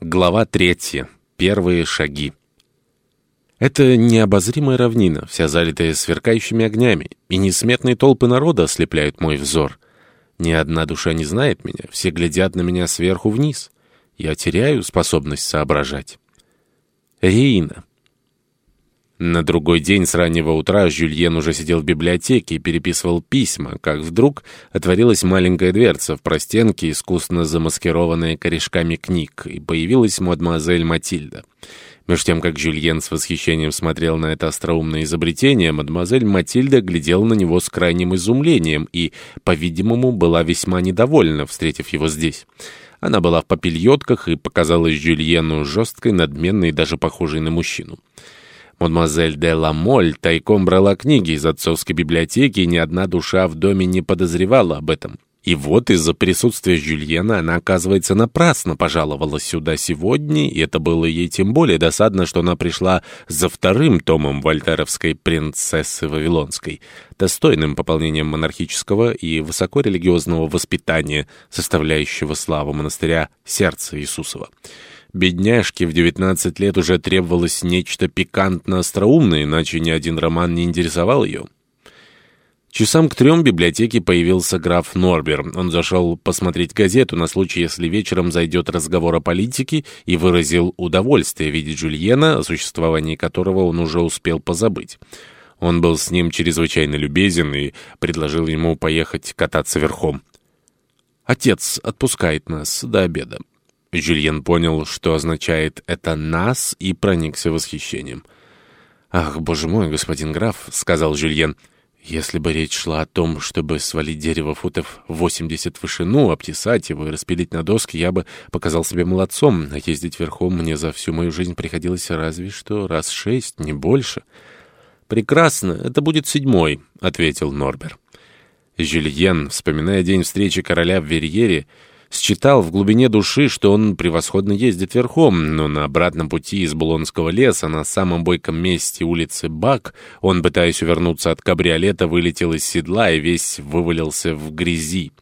Глава третья. Первые шаги. Это необозримая равнина, вся залитая сверкающими огнями, и несметные толпы народа ослепляют мой взор. Ни одна душа не знает меня, все глядят на меня сверху вниз. Я теряю способность соображать. Рейна. На другой день с раннего утра Жюльен уже сидел в библиотеке и переписывал письма, как вдруг отворилась маленькая дверца в простенке, искусно замаскированная корешками книг, и появилась мадемуазель Матильда. Между тем, как Жюльен с восхищением смотрел на это остроумное изобретение, мадемуазель Матильда глядела на него с крайним изумлением и, по-видимому, была весьма недовольна, встретив его здесь. Она была в попельотках и показалась Жюльену жесткой, надменной и даже похожей на мужчину. Мадемуазель де Ламоль тайком брала книги из отцовской библиотеки, и ни одна душа в доме не подозревала об этом. И вот из-за присутствия Жюльена она, оказывается, напрасно пожаловала сюда сегодня, и это было ей тем более досадно, что она пришла за вторым томом вольтеровской «Принцессы Вавилонской», достойным пополнением монархического и высокорелигиозного воспитания, составляющего славу монастыря сердца Иисусова. Бедняжке в 19 лет уже требовалось нечто пикантно-остроумное, иначе ни один роман не интересовал ее. Часам к трем в библиотеке появился граф Норбер. Он зашел посмотреть газету на случай, если вечером зайдет разговор о политике, и выразил удовольствие видеть Жюльена, о существовании которого он уже успел позабыть. Он был с ним чрезвычайно любезен и предложил ему поехать кататься верхом. «Отец отпускает нас до обеда». Жюльен понял, что означает это «нас» и проникся восхищением. «Ах, боже мой, господин граф», — сказал Жюльен, — «если бы речь шла о том, чтобы свалить дерево футов 80 в вышину, обтесать его и распилить на доски, я бы показал себе молодцом, а ездить верхом мне за всю мою жизнь приходилось разве что раз шесть, не больше». «Прекрасно, это будет седьмой», — ответил Норбер. Жюльен, вспоминая день встречи короля в Верьере, считал в глубине души, что он превосходно ездит верхом, но на обратном пути из Булонского леса на самом бойком месте улицы Бак он, пытаясь увернуться от кабриолета, вылетел из седла и весь вывалился в грязи.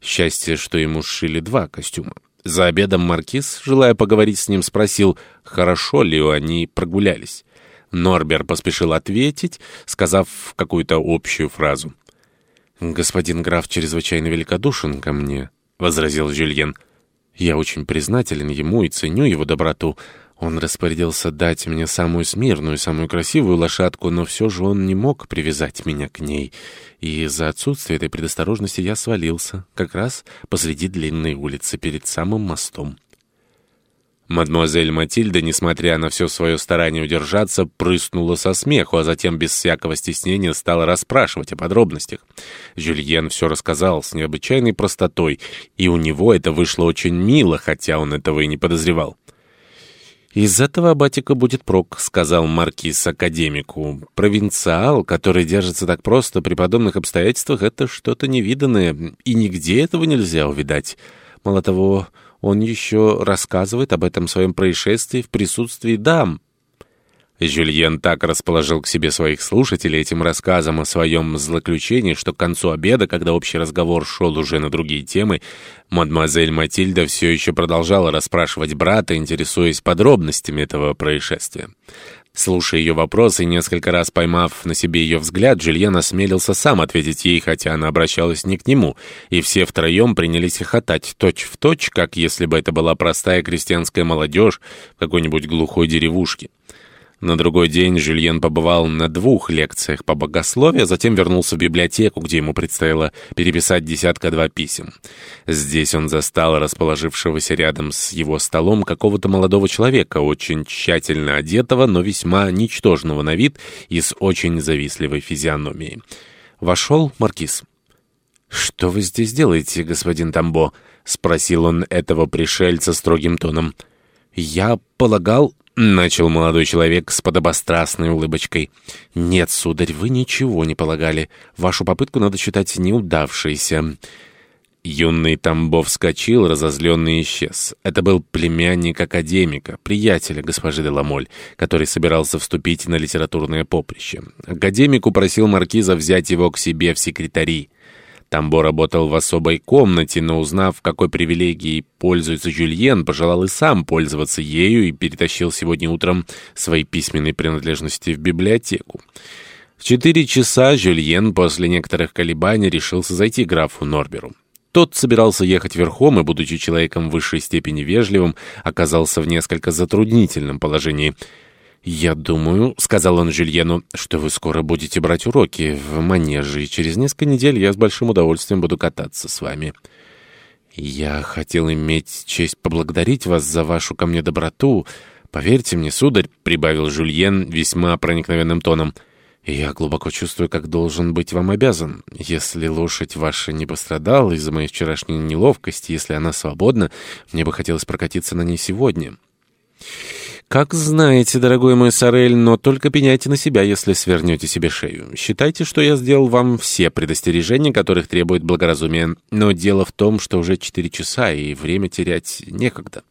Счастье, что ему сшили два костюма. За обедом маркиз, желая поговорить с ним, спросил, хорошо ли они прогулялись. Норбер поспешил ответить, сказав какую-то общую фразу. «Господин граф чрезвычайно великодушен ко мне». — возразил Жюльен. «Я очень признателен ему и ценю его доброту. Он распорядился дать мне самую смирную, самую красивую лошадку, но все же он не мог привязать меня к ней. И из-за отсутствия этой предосторожности я свалился, как раз посреди длинной улицы перед самым мостом». Мадемуазель Матильда, несмотря на все свое старание удержаться, прыснула со смеху, а затем без всякого стеснения стала расспрашивать о подробностях. Жюльен все рассказал с необычайной простотой, и у него это вышло очень мило, хотя он этого и не подозревал. «Из этого батика будет прок», — сказал маркиз академику. «Провинциал, который держится так просто при подобных обстоятельствах, это что-то невиданное, и нигде этого нельзя увидать. Мало того, он еще рассказывает об этом своем происшествии в присутствии дам». Жюльен так расположил к себе своих слушателей этим рассказом о своем злоключении, что к концу обеда, когда общий разговор шел уже на другие темы, мадемуазель Матильда все еще продолжала расспрашивать брата, интересуясь подробностями этого происшествия. Слушая ее вопросы и несколько раз поймав на себе ее взгляд, Жильен осмелился сам ответить ей, хотя она обращалась не к нему, и все втроем принялись хохотать точь в точь, как если бы это была простая крестьянская молодежь в какой-нибудь глухой деревушке. На другой день Жюльен побывал на двух лекциях по богословию, а затем вернулся в библиотеку, где ему предстояло переписать десятка-два писем. Здесь он застал расположившегося рядом с его столом какого-то молодого человека, очень тщательно одетого, но весьма ничтожного на вид и с очень завистливой физиономией. Вошел маркиз. «Что вы здесь делаете, господин Тамбо?» — спросил он этого пришельца строгим тоном. «Я полагал...» Начал молодой человек с подобострастной улыбочкой. «Нет, сударь, вы ничего не полагали. Вашу попытку надо считать неудавшейся». Юный Тамбов вскочил, разозленный исчез. Это был племянник академика, приятеля госпожи де Ламоль, который собирался вступить на литературное поприще. Академик упросил маркиза взять его к себе в секретари. Тамбо работал в особой комнате, но узнав, какой привилегией пользуется Жюльен, пожелал и сам пользоваться ею и перетащил сегодня утром свои письменные принадлежности в библиотеку. В четыре часа Жюльен после некоторых колебаний решился зайти графу Норберу. Тот собирался ехать верхом и, будучи человеком в высшей степени вежливым, оказался в несколько затруднительном положении – «Я думаю», — сказал он Жюльену, — «что вы скоро будете брать уроки в манеже, и через несколько недель я с большим удовольствием буду кататься с вами». «Я хотел иметь честь поблагодарить вас за вашу ко мне доброту. Поверьте мне, сударь», — прибавил Жюльен весьма проникновенным тоном, — «я глубоко чувствую, как должен быть вам обязан. Если лошадь ваша не пострадала из-за моей вчерашней неловкости, если она свободна, мне бы хотелось прокатиться на ней сегодня». «Как знаете, дорогой мой Сорель, но только пеняйте на себя, если свернете себе шею. Считайте, что я сделал вам все предостережения, которых требует благоразумие. Но дело в том, что уже четыре часа, и время терять некогда».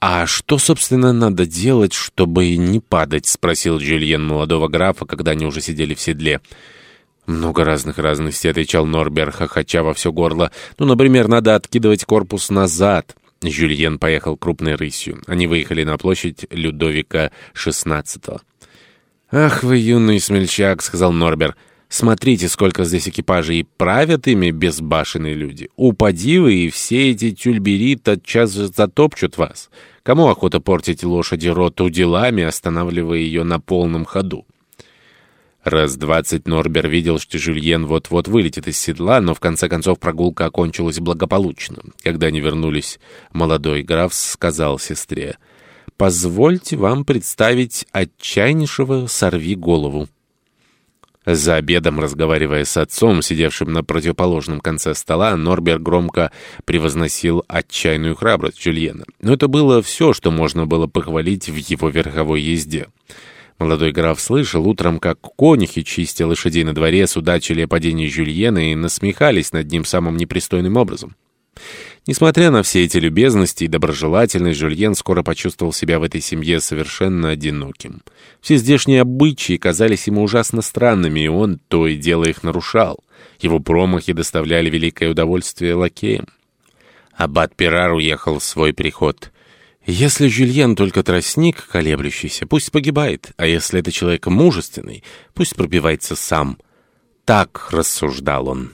«А что, собственно, надо делать, чтобы не падать?» — спросил Джульен молодого графа, когда они уже сидели в седле. «Много разных разностей», — отвечал Норбер, хохоча во все горло. «Ну, например, надо откидывать корпус назад». Жюльен поехал крупной рысью. Они выехали на площадь Людовика XVI. «Ах вы, юный смельчак», — сказал Норбер. «Смотрите, сколько здесь экипажей, и правят ими безбашенные люди. Упади вы, и все эти тюльбери тотчас же затопчут вас. Кому охота портить лошади роту делами, останавливая ее на полном ходу?» Раз двадцать Норбер видел, что Жюльен вот-вот вылетит из седла, но в конце концов прогулка окончилась благополучно. Когда они вернулись, молодой граф сказал сестре, «Позвольте вам представить отчаяннейшего сорви голову». За обедом, разговаривая с отцом, сидевшим на противоположном конце стола, Норбер громко превозносил отчаянную храбрость Жюльена. Но это было все, что можно было похвалить в его верховой езде. Молодой граф слышал утром, как конюхи, чистя лошадей на дворе, судачили о падении Жюльена и насмехались над ним самым непристойным образом. Несмотря на все эти любезности и доброжелательность, Жюльен скоро почувствовал себя в этой семье совершенно одиноким. Все здешние обычаи казались ему ужасно странными, и он то и дело их нарушал. Его промахи доставляли великое удовольствие лакеям. Аббат Пирар уехал в свой приход. Если Жюльен только тростник, колеблющийся, пусть погибает, а если это человек мужественный, пусть пробивается сам. Так рассуждал он.